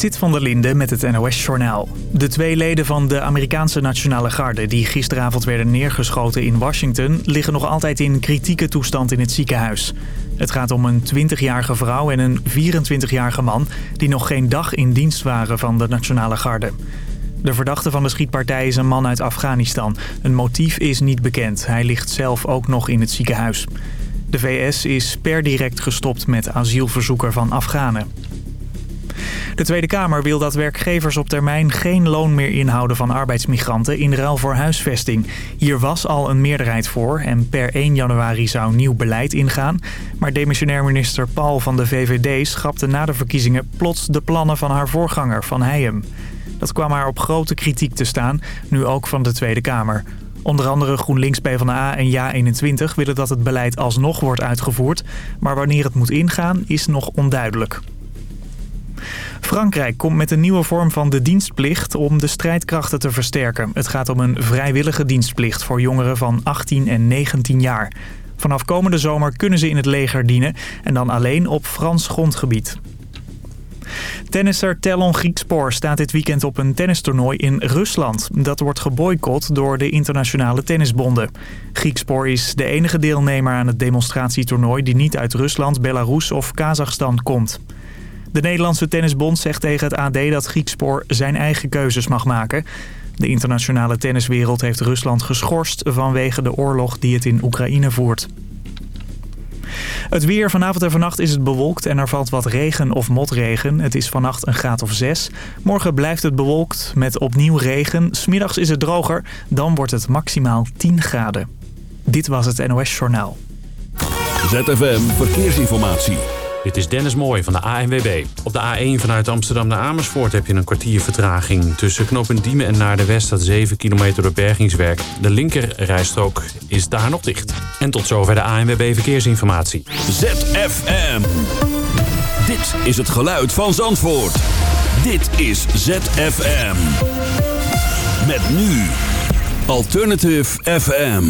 Sit van der Linde met het NOS-journaal. De twee leden van de Amerikaanse Nationale Garde... die gisteravond werden neergeschoten in Washington... liggen nog altijd in kritieke toestand in het ziekenhuis. Het gaat om een 20-jarige vrouw en een 24-jarige man... die nog geen dag in dienst waren van de Nationale Garde. De verdachte van de schietpartij is een man uit Afghanistan. Een motief is niet bekend. Hij ligt zelf ook nog in het ziekenhuis. De VS is per direct gestopt met asielverzoeker van Afghanen. De Tweede Kamer wil dat werkgevers op termijn geen loon meer inhouden van arbeidsmigranten in ruil voor huisvesting. Hier was al een meerderheid voor en per 1 januari zou nieuw beleid ingaan. Maar demissionair minister Paul van de VVD schrapte na de verkiezingen plots de plannen van haar voorganger Van Heijem. Dat kwam haar op grote kritiek te staan, nu ook van de Tweede Kamer. Onder andere GroenLinks, PvdA en JA21 willen dat het beleid alsnog wordt uitgevoerd. Maar wanneer het moet ingaan is nog onduidelijk. Frankrijk komt met een nieuwe vorm van de dienstplicht om de strijdkrachten te versterken. Het gaat om een vrijwillige dienstplicht voor jongeren van 18 en 19 jaar. Vanaf komende zomer kunnen ze in het leger dienen en dan alleen op Frans grondgebied. Tennisser Telon Griekspoor staat dit weekend op een tennistoernooi in Rusland. Dat wordt geboycott door de internationale tennisbonden. Griekspoor is de enige deelnemer aan het demonstratietoernooi die niet uit Rusland, Belarus of Kazachstan komt. De Nederlandse Tennisbond zegt tegen het AD dat Griekspoor zijn eigen keuzes mag maken. De internationale tenniswereld heeft Rusland geschorst vanwege de oorlog die het in Oekraïne voert. Het weer vanavond en vannacht is het bewolkt en er valt wat regen of motregen. Het is vannacht een graad of 6. Morgen blijft het bewolkt met opnieuw regen. Smiddags is het droger, dan wordt het maximaal 10 graden. Dit was het NOS Journaal. ZFM Verkeersinformatie. Dit is Dennis Mooij van de ANWB. Op de A1 vanuit Amsterdam naar Amersfoort heb je een kwartier vertraging. Tussen knooppunt Diemen en naar de West staat 7 kilometer door bergingswerk. De linkerrijstrook is daar nog dicht. En tot zover de ANWB Verkeersinformatie. ZFM. Dit is het geluid van Zandvoort. Dit is ZFM. Met nu. Alternative FM.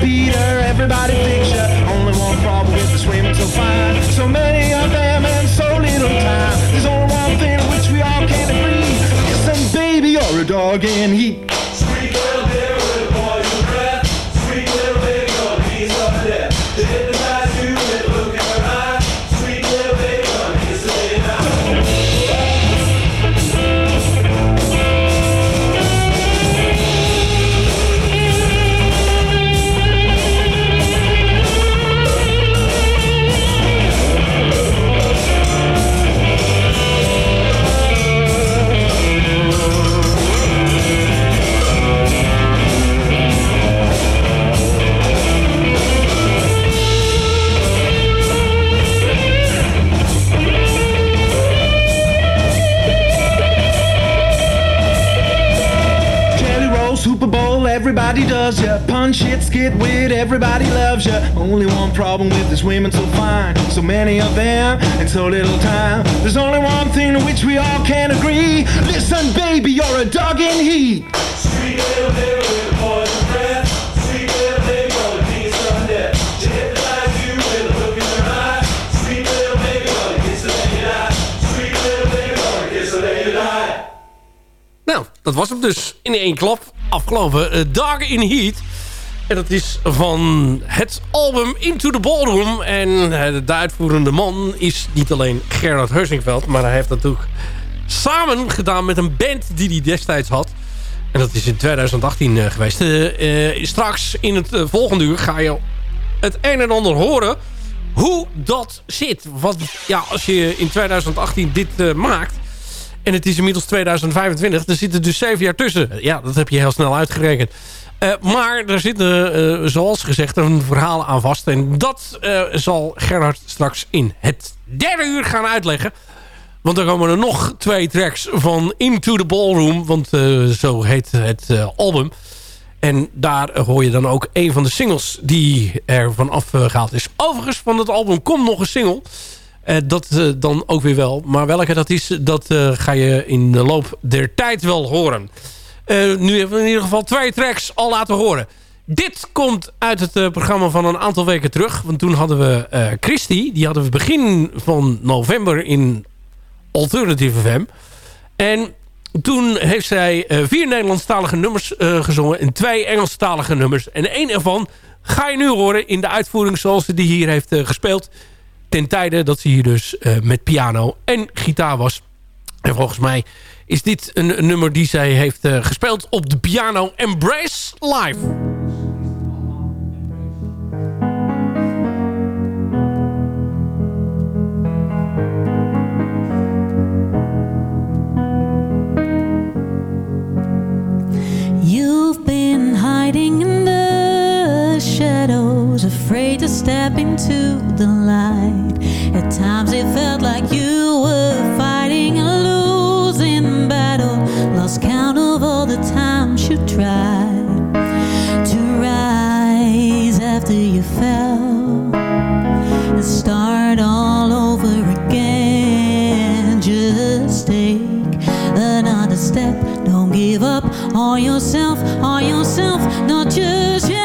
Beater, everybody ya. Only one problem with the swimming so fine. So many of them and so little time. There's only one thing which we all can agree. Listen, baby, you're a dog in heat. get with, everybody loves you. Only one problem with this women so fine, so many of them, and so little time. There's only one thing to which we all can agree. Listen, baby, you're a dog in heat. Baby with. Nou, dat was hem dus in één klap. Afgelopen eh, uh, Dark in Heat. En dat is van het album Into the Ballroom. En uh, de uitvoerende man is niet alleen Gerard Heusingveld... maar hij heeft dat ook samen gedaan met een band die hij destijds had. En dat is in 2018 uh, geweest. straks in het volgende uur ga je het een en ander horen hoe dat zit. Want ja, als je in 2018 dit maakt... en het is inmiddels 2025... dan zit er dus zeven jaar tussen. Ja, dat heb je heel snel uitgerekend. Uh, maar er zit, uh, zoals gezegd, een verhaal aan vast. En dat zal Gerard straks in het derde uur gaan uitleggen. Want er komen er nog twee tracks van Into the Ballroom. Want zo heet het album... En daar hoor je dan ook een van de singles die er vanaf gehaald is. Overigens, van het album komt nog een single. Uh, dat uh, dan ook weer wel. Maar welke dat is, dat uh, ga je in de loop der tijd wel horen. nu hebben we in ieder geval twee tracks al laten horen. Dit komt uit het programma van een aantal weken terug. Want toen hadden we Christy. Die hadden we begin van november in Alternative FM. En toen heeft zij uh, vier Nederlandstalige nummers uh, gezongen en twee Engelstalige nummers. En één ervan ga je nu horen in de uitvoering zoals ze die hier heeft uh, gespeeld. Ten tijde dat ze hier dus met piano en gitaar was. En volgens mij is dit een, nummer die zij heeft gespeeld op de piano Embrace Live. Afraid to step into the light. At times it felt like you were fighting a losing battle, lost count of all the times you tried to rise after you fell and start all over again. Just take another step, don't give up on yourself, on yourself, not just yet.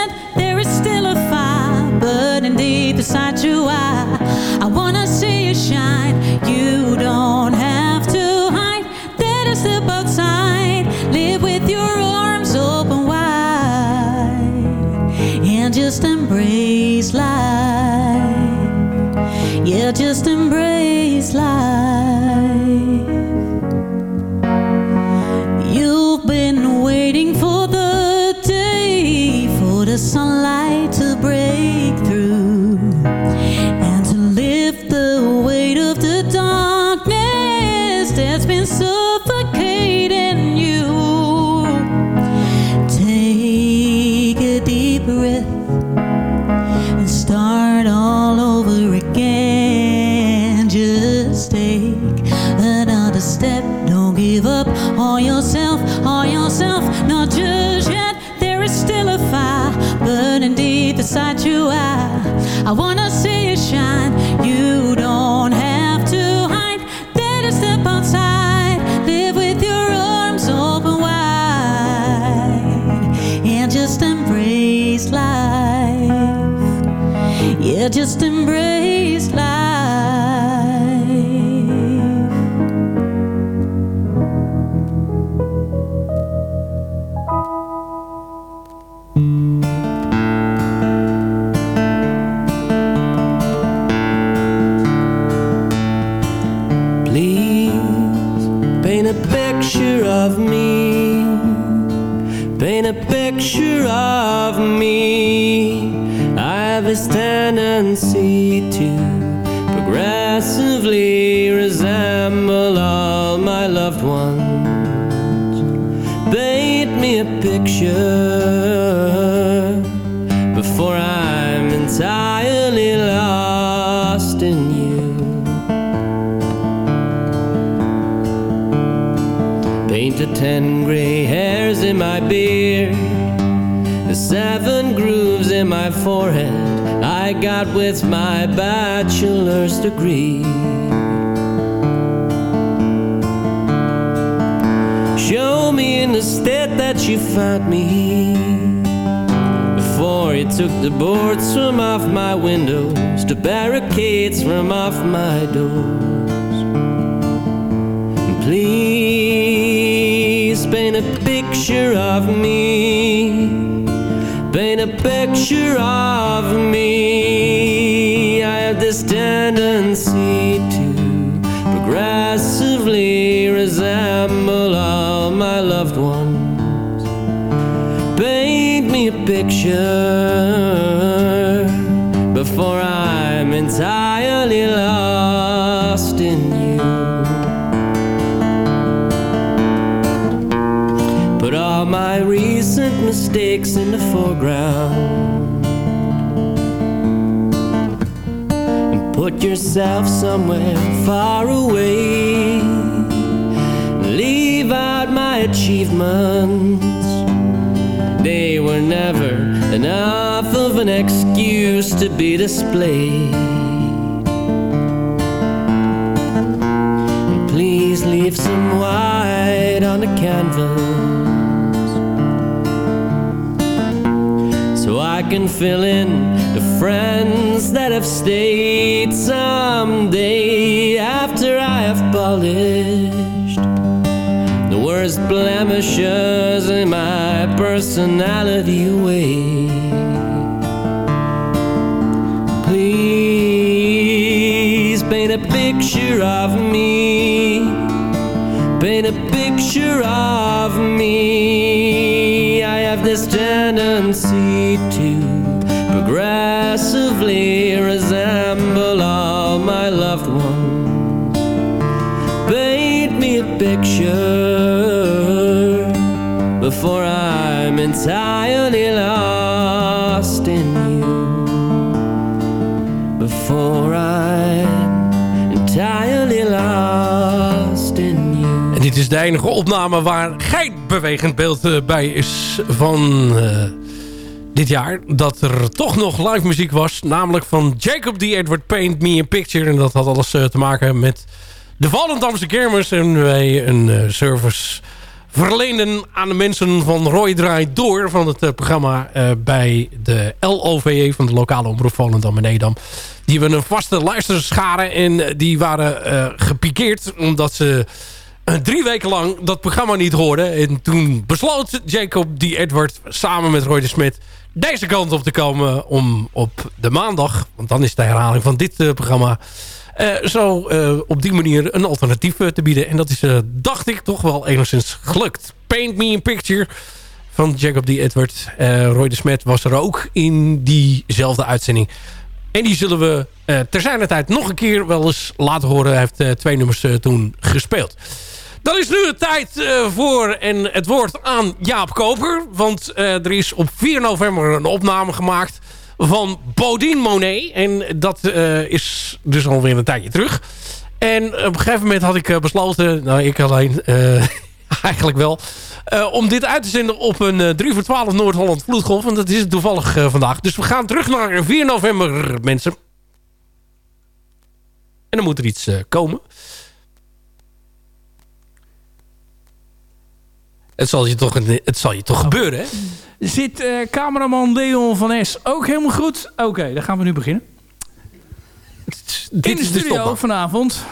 My loved ones. Paint me a picture before I'm entirely lost in you. Painted ten gray hairs in my beard, the seven grooves in my forehead I got with my bachelor's degree. Show me in the state that you found me before you took the boards from off my windows, the barricades from off my doors. Please paint a picture of me. Paint a picture of me. I have this tendency picture before I'm entirely lost in you. Put all my recent mistakes in the foreground. And put yourself somewhere far away. Leave out my achievements. They were never enough of an excuse to be displayed. Please leave some white on the canvas so I can fill in the friends that have stayed someday after I have polished worst blemishes in my personality away. Please paint a picture of me. Paint a picture of me. I have this tendency de enige opname waar geen bewegend beeld eh, bij is van eh, dit jaar. Dat er toch nog live muziek was. Namelijk van Jacob D. Edward Paint Me a Picture. En dat had alles eh, te maken met de Volendamse Kermis. En wij een service verleenden aan de mensen van Roy Draai Door... van het programma bij de LOVE van de lokale omroep Volendam en Edam. Die hebben een vaste luisterschare en die waren gepikeerd... omdat ze drie weken lang dat programma niet hoorden. En toen besloot Jacob D. Edward samen met Roy de Smit... deze kant op te komen om op de maandag... want dan is de herhaling van dit eh, programma... eh, zo eh, op die manier een alternatief eh, te bieden. En dat is, eh, dacht ik, toch wel enigszins gelukt. Paint Me a Picture van Jacob D. Edward. Eh, Roy de Smet was er ook in diezelfde uitzending. En die zullen we eh ter tijd nog een keer wel eens laten horen. Hij heeft eh, twee nummers eh, toen gespeeld. Dan is nu het tijd eh, voor en het woord aan Jaap Koper. Want eh, er is op 4 november een opname gemaakt van Bodine Monet. En dat eh, is dus alweer een tijdje terug. En op een gegeven moment had ik besloten... Nou, ik alleen... eigenlijk wel... om dit uit te zenden op een eh, 3 voor 12 Noord-Holland vloedgolf. Want dat is het toevallig vandaag. Dus we gaan terug naar 4 november, mensen. En dan moet er iets komen. Het zal je toch, het zal je toch gebeuren, hè? Zit eh, cameraman Leon van S ook helemaal goed? Oké, dan gaan we nu beginnen. Dit In de is de studio vanavond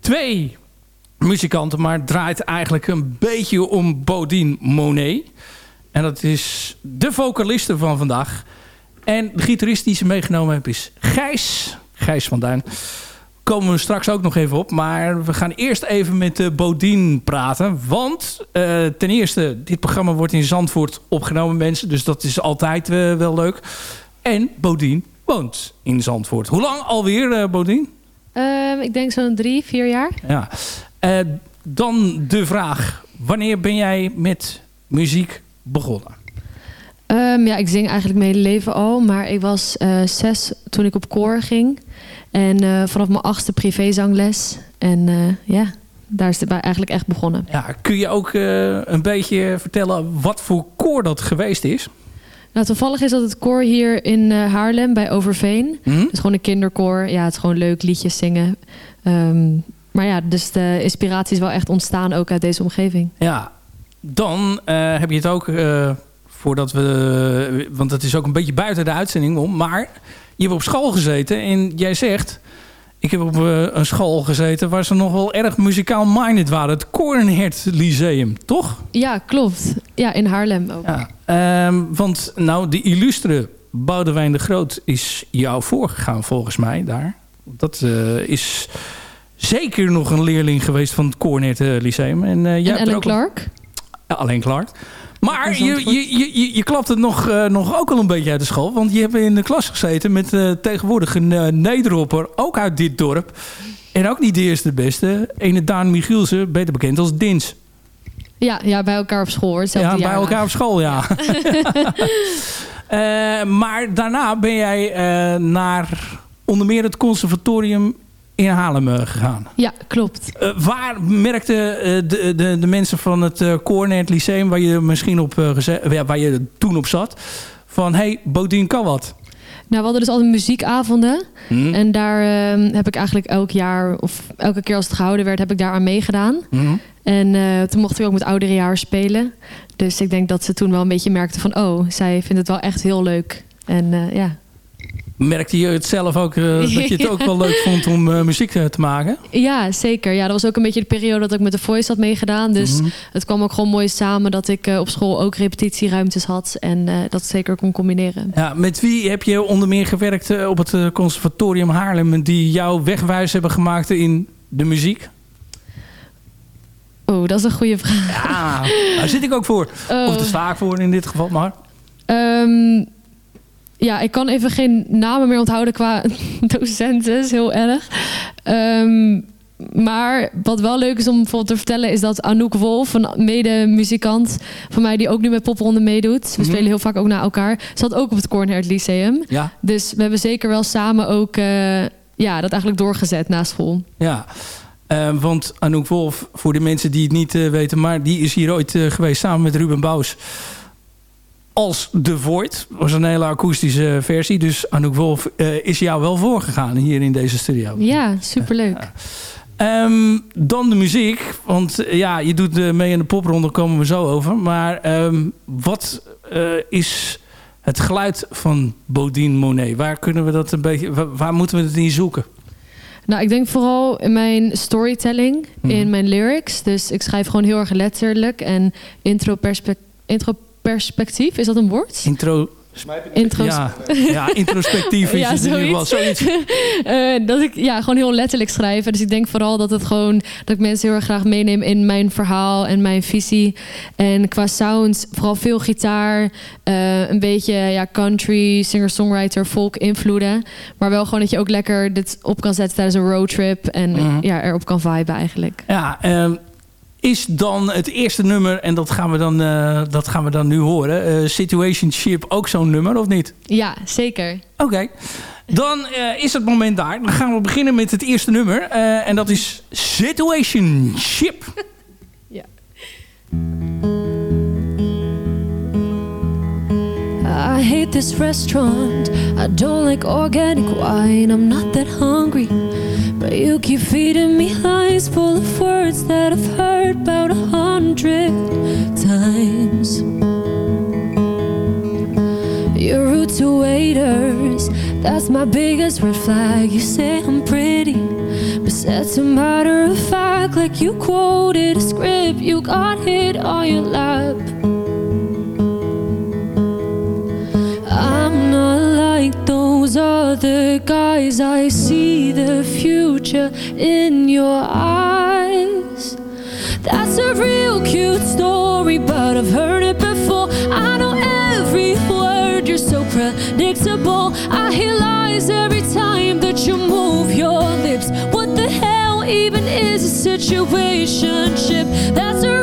twee muzikanten, maar het draait eigenlijk een beetje om Bodine Monet. En dat is de vocaliste van vandaag. En de gitarist die ze meegenomen heeft is Gijs. Gijs van Duin. Komen we straks ook nog even op. Maar we gaan eerst even met uh, Bodine praten. Want eh, ten eerste, dit programma wordt in Zandvoort opgenomen, mensen. Dus dat is altijd eh, wel leuk. En Bodine woont in Zandvoort. Hoe lang alweer, eh Bodine? Ehm, ik denk zo'n drie, vier jaar. Ja. Eh, dan de vraag. Wanneer ben jij met muziek begonnen? Ehm, ja, ik zing eigenlijk mijn hele leven al. Maar ik was eh, zes toen ik op koor ging. En eh, vanaf mijn achtste privézangles. En eh, ja, daar is het bij eigenlijk echt begonnen. Ja, kun je ook eh, een beetje vertellen wat voor koor dat geweest is? Nou, toevallig is dat het koor hier in Haarlem bij Overveen. Hm? Het is gewoon een kinderkoor. Ja, het is gewoon leuk liedjes zingen. Ehm, maar ja, dus de inspiratie is wel echt ontstaan ook uit deze omgeving. Ja, dan heb je het ook voordat we... Want het is ook een beetje buiten de uitzending om. Maar je hebt op school gezeten en jij zegt... Ik heb op eh, een school gezeten waar ze nog wel erg muzikaal minded waren. Het Cornhert Lyceum, toch? Ja, klopt. Ja, in Haarlem ook. Ja. Ehm, want nou, de illustre Boudewijn de Groot is jou voorgegaan volgens mij daar. Dat eh, is zeker nog een leerling geweest van het Cornert eh, Lyceum. En, eh, jij En Ellen Clark. Ja, alleen Clark. Maar je, Zandvoort. je, je, je, je klapt het nog, eh, nog ook al een beetje uit de school. Want je hebt in de klas gezeten met eh, tegenwoordig een nederhopper. Ook uit dit dorp. En ook niet de eerste de beste. Ene Daan Michielsen, beter bekend als Dins. Ja, ja, bij elkaar op school. hoor. Ja, bij jaar. elkaar op school, ja. Eh, maar daarna ben jij eh, naar onder meer het conservatorium in Haarlem eh, gegaan. Ja, klopt. Eh, waar merkten eh, de, de, de mensen van het uh, Cornet Lyceum, waar je misschien op waar je toen op zat, van hey, Bodien kan wat. Nou, we hadden dus altijd muziekavonden. Mhm. En daar ehm, heb ik eigenlijk elk jaar, of elke keer als het gehouden werd, heb ik daar aan meegedaan. Mhm. En toen mochten we ook met ouderejaars spelen. Dus ik denk dat ze toen wel een beetje merkten van... oh, zij vindt het wel echt heel leuk. En ja. Merkte je het zelf ook, eh, dat je het ook wel leuk vond om eh, muziek eh, te maken? ja, zeker. Ja, dat was ook een beetje de periode dat ik met de Voice had meegedaan. Dus Mhm. het kwam ook gewoon mooi samen dat ik op school ook repetitieruimtes had. En dat zeker kon combineren. Ja, met wie heb je onder meer gewerkt op het conservatorium Haarlem... die jou wegwijs hebben gemaakt in de muziek? Oh, dat is een goede vraag. Ja, daar zit ik ook voor. Oh. Of daar sta ik voor in dit geval, maar... Ehm, ja, ik kan even geen namen meer onthouden qua docenten. Is heel erg. Ehm, maar wat wel leuk is om bijvoorbeeld te vertellen... is dat Anouk Wolf, een mede-muzikant van mij... die ook nu met Popronde meedoet. We Mhm. spelen heel vaak ook na elkaar. Zat ook op het Cornhert Lyceum. Ja, Dus we hebben zeker wel samen ook... eh, ja, dat eigenlijk doorgezet na school. ja. Eh, want Anouk Wolf, voor de mensen die het niet eh, weten... maar die is hier ooit eh, geweest samen met Ruben Bous... als The Void. Dat was een hele akoestische versie. Dus Anouk Wolf eh, is jou wel voorgegaan hier in deze studio. Ja, superleuk. Ehm, dan de muziek. Want eh, ja, je doet eh, mee in de popronde, daar komen we zo over. Maar ehm, wat is het geluid van Bodine Monet? Waar kunnen we dat een beetje, waar, waar moeten we het in zoeken? Nou, ik denk vooral in mijn storytelling, Mhm. in mijn lyrics. Dus ik schrijf gewoon heel erg letterlijk en introperspec- introperspectief, is dat een woord? Intro. Ja, ja, introspectief is Ja, het in ieder geval. zoiets. Eh, dat ik ja, gewoon heel letterlijk schrijf. Dus ik denk vooral dat het gewoon dat ik mensen heel erg graag meeneem in mijn verhaal en mijn visie. En qua sound, vooral veel gitaar, eh, een beetje ja, country, singer-songwriter, folk invloeden. Maar wel gewoon dat je ook lekker dit op kan zetten tijdens een roadtrip en Mhm. ja, erop kan viben eigenlijk. Ja, ehm, is dan het eerste nummer, en dat gaan we dan, eh, dat gaan we dan nu horen. eh, Situationship ook zo'n nummer, of niet? Ja, zeker. Oké. Dan eh, is het moment daar. Dan gaan we beginnen met het eerste nummer. eh, en dat is Situationship. Ja. I hate this restaurant. I don't like organic wine. I'm not that hungry. But you keep feeding me lies full of words that I've heard about a hundred times. You're rude to waiters. That's my biggest red flag. You say I'm pretty. But that's a matter of fact. Like you quoted a script you got hit on your lap. Those other guys. I see the future in your eyes. That's a real cute story, but I've heard it before. I know every word, you're so predictable. I hear lies every time that you move your lips. What the hell even is a situationship? That's a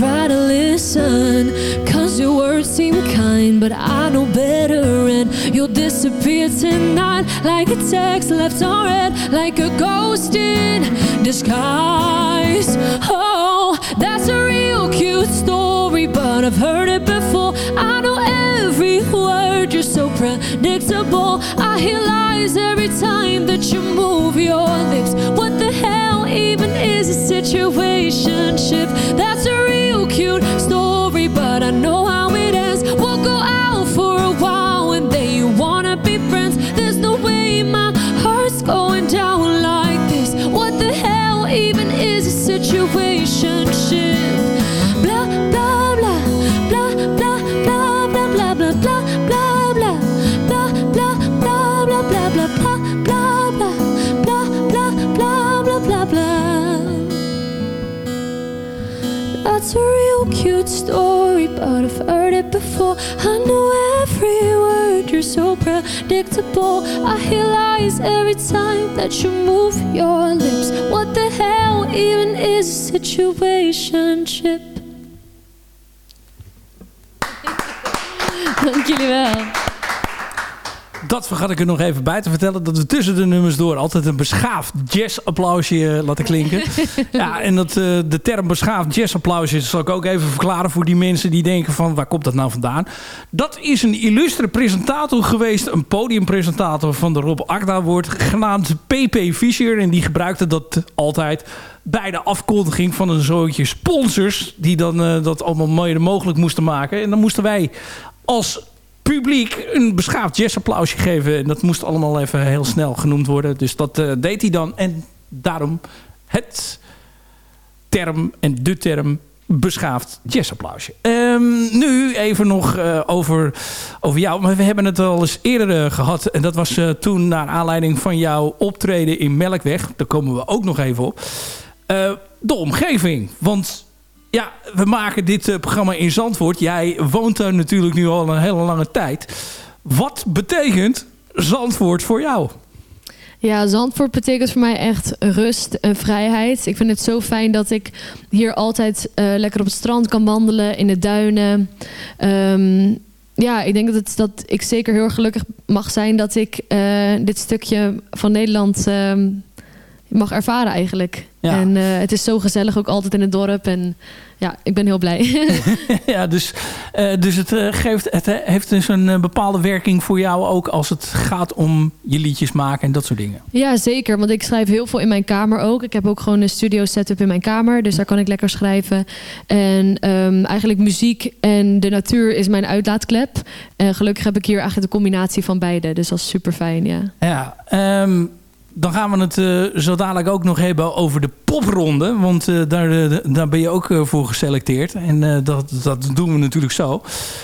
try to listen, cause your words seem kind, but I know better, and you'll disappear tonight like a text left unread, like a ghost in disguise. Oh, that's a real cute story, but I've heard it before. I know every word, you're so predictable. I hear lies every time that you move your lips. What the hell even is a situationship? That's a cute story, but I know how it ends. We'll go out for a while and then you wanna be friends. There's no way my heart's going down like this. What the hell even is a situationship? I know every word, you're so predictable. I hear lies every time that you move your lips. What the hell even is a situationship? Dat vergat ik er nog even bij te vertellen. Dat we tussen de nummers door altijd een beschaafd jazz-applausje eh, laten klinken. ja, en dat, eh, de term beschaafd jazz-applausje zal ik ook even verklaren voor die mensen die denken van waar komt dat nou vandaan. Dat is een illustre presentator geweest. Een podiumpresentator van de Rob Agda wordt genaamd PP Fischer. En die gebruikte dat altijd bij de afkondiging van een zootje sponsors. Die dan eh, dat allemaal mogelijk moesten maken. En dan moesten wij als publiek een beschaafd jazzapplausje geven. En dat moest allemaal even heel snel genoemd worden. Dus dat eh, deed hij dan. En daarom het term en de term beschaafd jazzapplausje. Ehm, nu even nog eh, over, over jou. Maar we hebben het al eens eerder eh, gehad. En dat was toen naar aanleiding van jouw optreden in Melkweg. Daar komen we ook nog even op. De omgeving. Want ja, we maken dit eh, programma in Zandvoort. Jij woont daar natuurlijk nu al een hele lange tijd. Wat betekent Zandvoort voor jou? Ja, Zandvoort betekent voor mij echt rust en vrijheid. Ik vind het zo fijn dat ik hier altijd eh, lekker op het strand kan wandelen, in de duinen. Ehm, ja, ik denk dat, dat ik zeker heel gelukkig mag zijn dat ik eh, dit stukje van Nederland ehm, mag ervaren eigenlijk. Ja. En eh, het is zo gezellig ook altijd in het dorp. En ja, ik ben heel blij. ja, dus, eh, dus het, eh, geeft, het heeft dus een bepaalde werking voor jou ook als het gaat om je liedjes maken en dat soort dingen. Ja, zeker. Want ik schrijf heel veel in mijn kamer ook. Ik heb ook gewoon een studio setup in mijn kamer. Dus daar kan ik lekker schrijven. En ehm, eigenlijk muziek en de natuur is mijn uitlaatklep. En gelukkig heb ik hier eigenlijk de combinatie van beide. Dus dat is super fijn, ja. Ja, ehm, dan gaan we het eh, zo dadelijk ook nog hebben over de popronde. Want eh, daar, eh, daar ben je ook voor geselecteerd. En dat, dat doen we natuurlijk zo.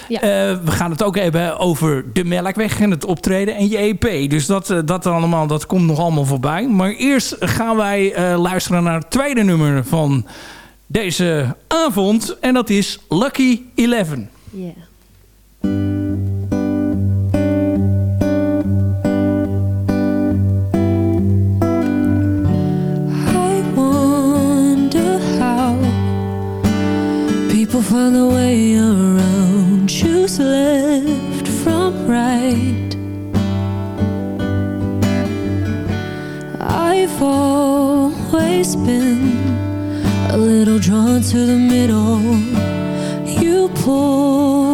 Ja. We gaan het ook hebben over de Melkweg en het optreden en je EP. Dus dat, dat allemaal, dat komt nog allemaal voorbij. Maar eerst gaan wij luisteren naar het tweede nummer van deze avond. En dat is Lucky Eleven. Ja. I people find their way around, choose left from right. I've always been a little drawn to the middle. You pull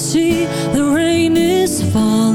see the rain is falling.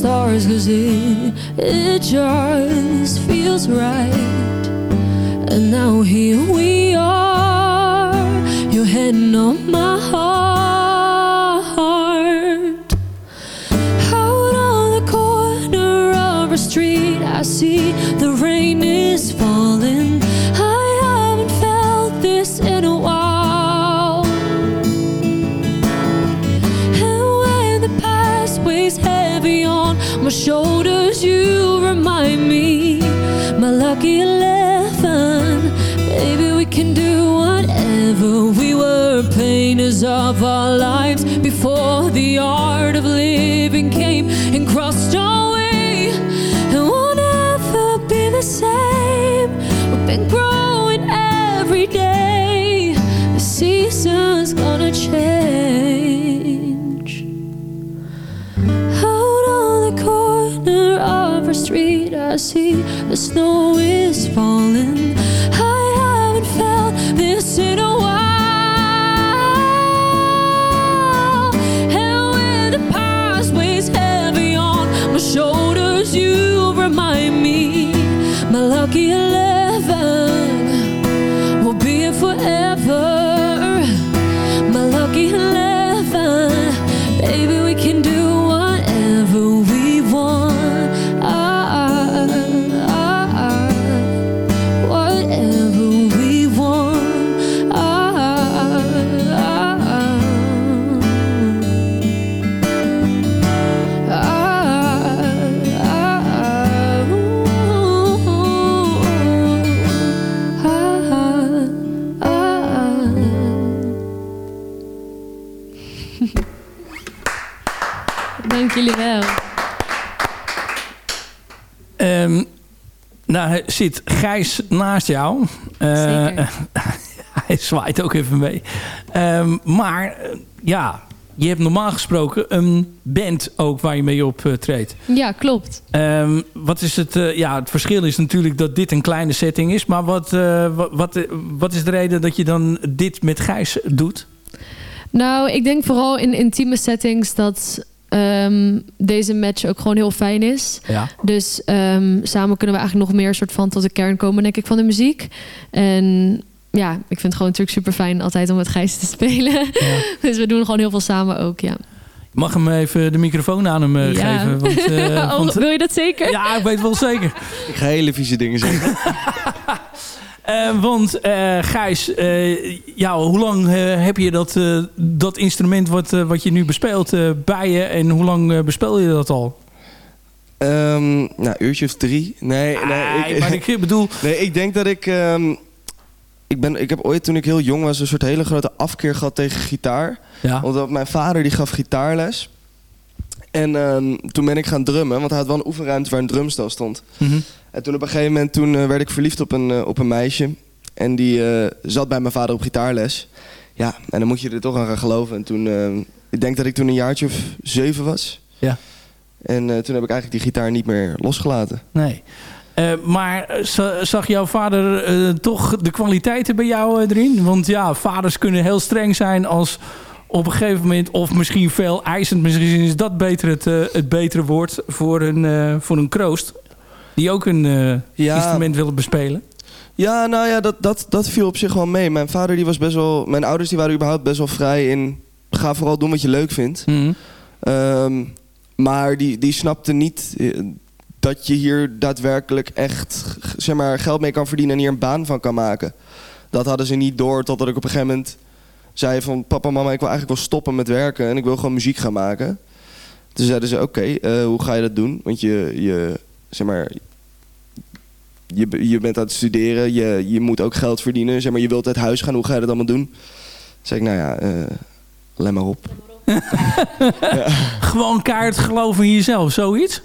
Stars, cause it, it just feels right. Lucky zit Gijs naast jou. Eh, Zeker. hij zwaait ook even mee. Ehm, maar eh, ja, je hebt normaal gesproken een band ook waar je mee op eh, treedt. Ja, klopt. Ehm, wat is het, ja, het verschil is natuurlijk dat dit een kleine setting is. Maar wat, wat, wat is de reden dat je dan dit met Gijs doet? Nou, ik denk vooral in intieme settings dat ehm, deze match ook gewoon heel fijn is. Ja. Dus ehm, samen kunnen we eigenlijk nog meer soort van tot de kern komen, denk ik, van de muziek. En ja, ik vind het gewoon natuurlijk super fijn altijd om met Gijs te spelen. dus we doen gewoon heel veel samen ook, ja. Mag hem even de microfoon aan hem eh, Ja. geven. Want, eh, Oh, want- wil je dat zeker? ja, ik weet wel zeker. Ik ga hele vieze dingen zeggen. Eh, want eh, Gijs, eh, ja, hoe lang heb je dat, dat instrument wat, wat je nu bespeelt bij je en hoe lang bespeel je dat al? Ehm nou, een uurtje of drie. Nee, nee, Nee, maar ik bedoel... Nee, ik denk dat ik... ehm, ik, ben, ik heb ooit, toen ik heel jong was, een soort hele grote afkeer gehad tegen gitaar. Ja. Omdat mijn vader die gaf gitaarles. En ehm, toen ben ik gaan drummen, want hij had wel een oefenruimte waar een drumstel stond. Mhm. En toen op een gegeven moment toen, eh, werd ik verliefd op een, eh, op een meisje. En die eh, zat bij mijn vader op gitaarles. Ja, en dan moet je er toch aan gaan geloven. En toen, eh, ik denk dat ik toen een jaartje of zeven was. Ja. En toen heb ik eigenlijk die gitaar niet meer losgelaten. Nee. Maar za- zag jouw vader toch de kwaliteiten bij jou erin? Want ja, vaders kunnen heel streng zijn als op een gegeven moment... of misschien veel eisend, misschien is dat beter het, eh, het betere woord... voor een, eh, voor een kroost die ook een eh, Ja. instrument willen bespelen. Ja, nou ja, dat, dat, dat viel op zich wel mee. Mijn vader die was best wel... Mijn ouders die waren überhaupt best wel vrij in... Ga vooral doen wat je leuk vindt. Mhm. Ehm, maar die, die snapte niet dat je hier daadwerkelijk echt zeg maar, geld mee kan verdienen en hier een baan van kan maken. Dat hadden ze niet door totdat ik op een gegeven moment zei van... Papa, mama, ik wil eigenlijk wel stoppen met werken en ik wil gewoon muziek gaan maken. Toen zeiden ze, oké, eh, hoe ga je dat doen? Want je, je zeg maar... Je, je bent aan het studeren, je, je moet ook geld verdienen. Zeg maar, je wilt uit huis gaan, hoe ga je dat allemaal doen? Toen zei ik, nou ja, eh let maar op. Gewoon kaart geloven in jezelf, zoiets?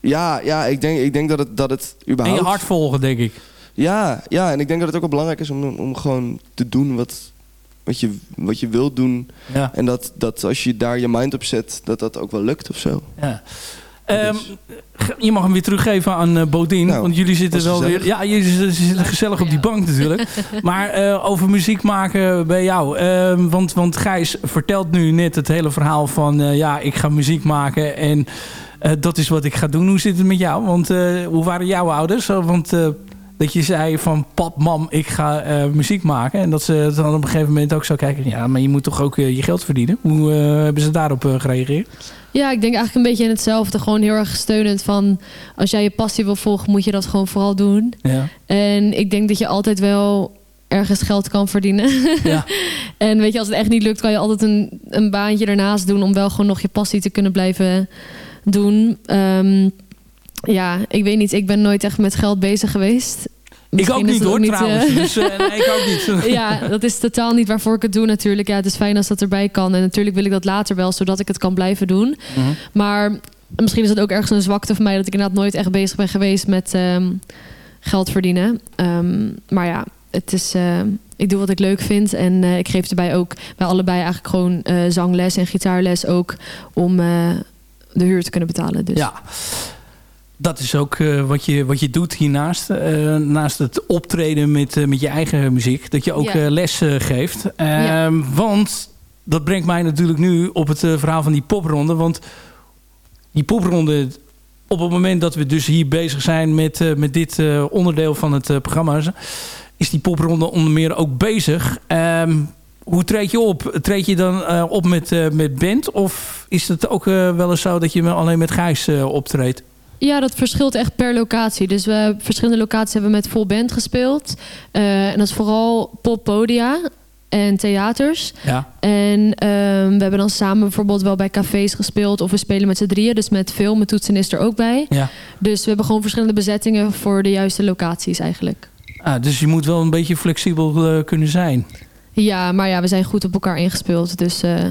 Ja, ja ik, denk, ik denk dat het, dat het En überhaupt... je hart volgen, denk ik. Ja, ja, en ik denk dat het ook wel belangrijk is om, om gewoon te doen wat, wat, je, wat je wilt doen. Ja. En dat, dat als je daar je mind op zet, dat dat ook wel lukt of zo. Ja. Ehm, je mag hem weer teruggeven aan eh Bodien. Nou, want jullie zitten wel gezellig. weer. Ja, jullie zitten- zitten gezellig op die bank natuurlijk. maar eh, over muziek maken bij jou. Ehm, want, want Gijs vertelt nu net het hele verhaal van eh, ja, ik ga muziek maken en eh, dat is wat ik ga doen. Hoe zit het met jou? Want eh, hoe waren jouw ouders? Want eh, dat je zei van pap, mam, ik ga eh, muziek maken. En dat ze dan op een gegeven moment ook zou kijken... ja, maar je moet toch ook eh, je geld verdienen? Hoe eh, hebben ze daarop gereageerd? Ja, ik denk eigenlijk een beetje in hetzelfde. Gewoon heel erg steunend van... als jij je passie wil volgen, moet je dat gewoon vooral doen. Ja. En ik denk dat je altijd wel ergens geld kan verdienen. Ja. en weet je, als het echt niet lukt, kan je altijd een, een baantje ernaast doen... om wel gewoon nog je passie te kunnen blijven doen. Ehm, ja, ik weet niet. Ik ben nooit echt met geld bezig geweest. ik ook niet hoor, niet, trouwens. eh, Dus, eh, nee, ik ook niet. ja, dat is totaal niet waarvoor ik het doe natuurlijk. Ja, het is fijn als dat erbij kan. En natuurlijk wil ik dat later wel, zodat ik het kan blijven doen. Mhm. Maar misschien is het ook ergens een zwakte van mij... dat ik inderdaad nooit echt bezig ben geweest met ehm, geld verdienen. Ehm, maar ja, het is... eh, ik doe wat ik leuk vind. En ik geef erbij ook bij allebei eigenlijk gewoon zangles en gitaarles ook... om de huur te kunnen betalen. Dus. Ja. Dat is ook eh, wat, je, wat je doet hiernaast. eh, naast het optreden met, eh, met je eigen muziek. Dat je ook Ja. les geeft. Ehm, Ja. Want dat brengt mij natuurlijk nu op het verhaal van die popronde. Want die popronde... Op het moment dat we dus hier bezig zijn met, met dit onderdeel van het programma... is die popronde onder meer ook bezig. Ehm, hoe treed je op? Treed je dan op met, met band? Of is het ook wel eens zo dat je alleen met Gijs optreedt? Ja, dat verschilt echt per locatie. Dus we verschillende locaties hebben met full band gespeeld. Eh, en dat is vooral poppodia en theaters. Ja. En ehm, we hebben dan samen bijvoorbeeld wel bij cafés gespeeld. Of we spelen met z'n drieën. Dus met film, met toetsenist er ook bij. Ja. Dus we hebben gewoon verschillende bezettingen voor de juiste locaties eigenlijk. Ah, dus je moet wel een beetje flexibel eh, kunnen zijn. Ja, maar ja, we zijn goed op elkaar ingespeeld. Dus eh,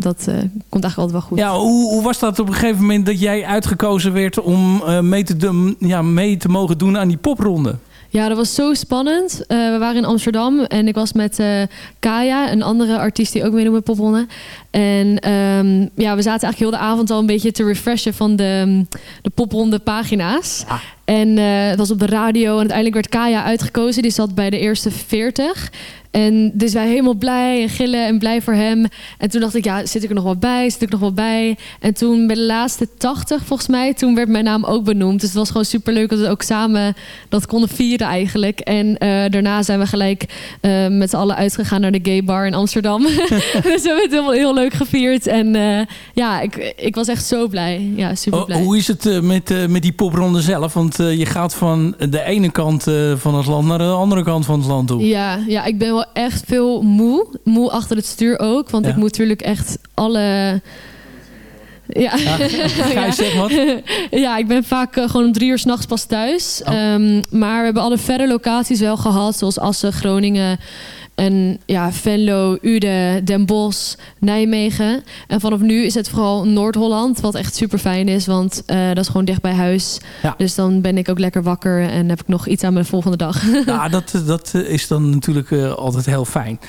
dat eh, komt eigenlijk altijd wel goed. Ja, hoe, hoe was dat op een gegeven moment dat jij uitgekozen werd om eh, mee, te ja, mee te mogen doen aan die popronde? Ja, dat was zo spannend. Eh, we waren in Amsterdam en ik was met eh, Kaya, een andere artiest die ook meedoet met popronde. En ehm, ja, we zaten eigenlijk heel de avond al een beetje te refreshen van de, de popronde pagina's. En eh, het was op de radio en uiteindelijk werd Kaya uitgekozen. Die zat bij de eerste 40. En dus wij helemaal blij en gillen en blij voor hem. En toen dacht ik, ja, zit ik er nog wel bij? Zit ik nog wel bij? En toen bij de laatste 80, volgens mij, toen werd mijn naam ook benoemd. Dus het was gewoon super leuk dat we ook samen dat konden vieren eigenlijk. En eh, daarna zijn we gelijk eh, met z'n allen uitgegaan naar de gay bar in Amsterdam. dus we hebben het helemaal heel leuk gevierd. En eh, ja, ik, ik was echt zo blij. Ja, super Oh, blij. hoe is het met, met die popronde zelf? Want je gaat van de ene kant van het land naar de andere kant van het land toe. Ja, ja, ik ben wel echt veel moe. Moe achter het stuur ook. Want Ja. ik moet natuurlijk echt alle... Ja. Gijs, zeg wat. ja, ik ben vaak eh, gewoon om drie uur s'nachts pas thuis. Oh. Ehm, maar we hebben alle verre locaties wel gehad. Zoals Assen, Groningen en ja, Venlo, Uden, Den Bosch, Nijmegen. En vanaf nu is het vooral Noord-Holland. Wat echt super fijn is. Want eh, dat is gewoon dicht bij huis. Ja. Dus dan ben ik ook lekker wakker. En heb ik nog iets aan mijn volgende dag. Ja, dat, dat is dan natuurlijk eh, altijd heel fijn.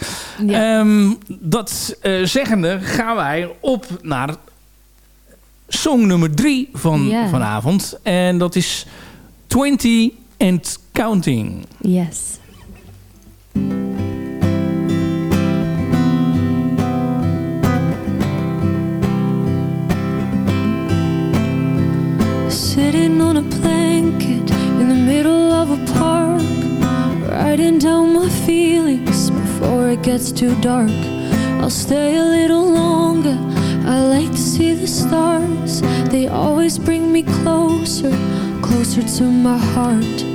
Ja. Ehm, dat eh, zeggende gaan wij op naar song nummer drie van vanavond. En dat is 20 and Counting. yes. Sitting on a blanket in the middle of a park, writing down my feelings before it gets too dark. I'll stay a little longer. I like to see the stars, they always bring me closer, closer to my heart.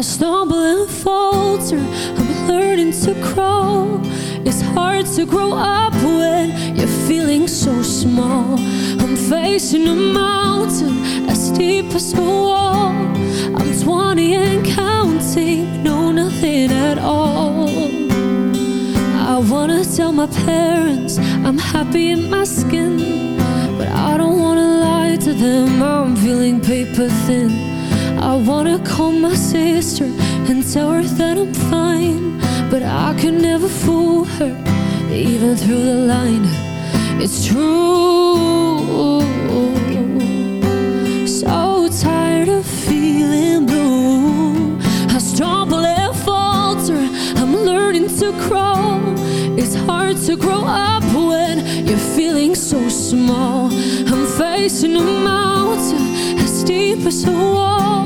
I stumble and falter. I'm learning to crawl. It's hard to grow up when you're feeling so small. I'm facing a mountain as steep as a wall. I'm 20 and counting, no, nothing at all. I wanna tell my parents I'm happy in my skin, but I don't wanna lie to them. I'm feeling paper thin. I wanna call my sister and tell her that I'm fine, but I could never fool her, even through the line. It's true. So tired of feeling blue. I stumble and falter, I'm learning to crawl. It's hard to grow up when you're feeling so small. I'm facing a mountain as deep as a wall.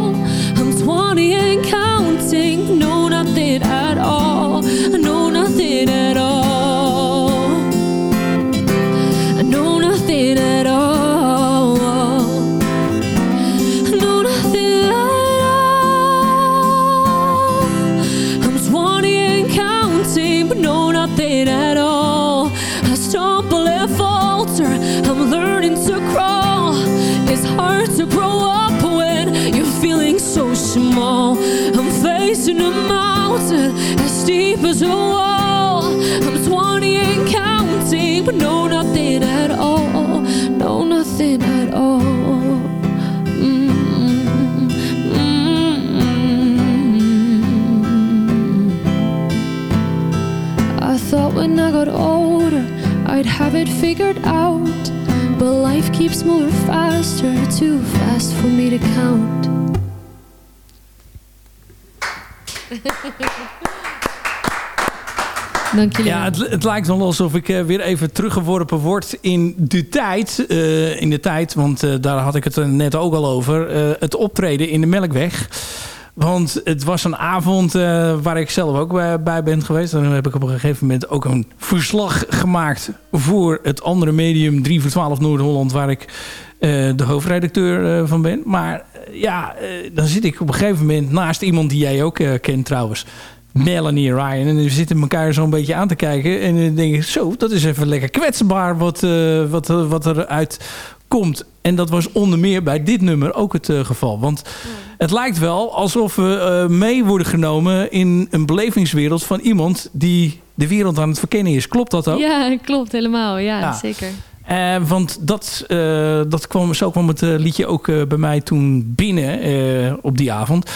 Hard to grow up when you're feeling so small. I'm facing a mountain as steep as a wall. I'm 20 and counting, but no, nothing at all. No, nothing at all. Mm, mm. I thought when I got older, I'd have it figured out. But life keeps moving faster, too fast for me to count. Dank jullie. Ja, het, het lijkt wel alsof ik eh, weer even teruggeworpen word in de tijd. eh, in de tijd, want eh, daar had ik het net ook al over. eh, het optreden in de Melkweg. Want het was een avond eh, waar ik zelf ook bij, ben geweest. Dan heb ik op een gegeven moment ook een verslag gemaakt... voor het andere medium 3 voor 12 Noord-Holland... waar ik eh, de hoofdredacteur eh, van ben. Maar ja, dan zit ik op een gegeven moment naast iemand die jij ook kent trouwens... Melanie Ryan. En we zitten elkaar zo'n beetje aan te kijken. En dan denk ik, zo, dat is even lekker kwetsbaar wat, eh, wat, wat eruit komt. En dat was onder meer bij dit nummer ook het eh, geval. Want het lijkt wel alsof we eh, mee worden genomen in een belevingswereld van iemand die de wereld aan het verkennen is. Klopt dat ook? Ja, klopt helemaal. Ja, Ja. zeker. Eh, want dat, eh, dat kwam, zo kwam het eh, liedje ook bij mij toen binnen op die avond.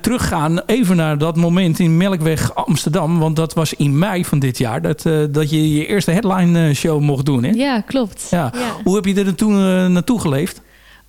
Teruggaan even naar dat moment in Melkweg Amsterdam. Want dat was in mei van dit jaar. Dat, dat je je eerste headline show mocht doen. Hè? Ja, klopt. Ja. Ja. Hoe heb je er toen naartoe geleefd?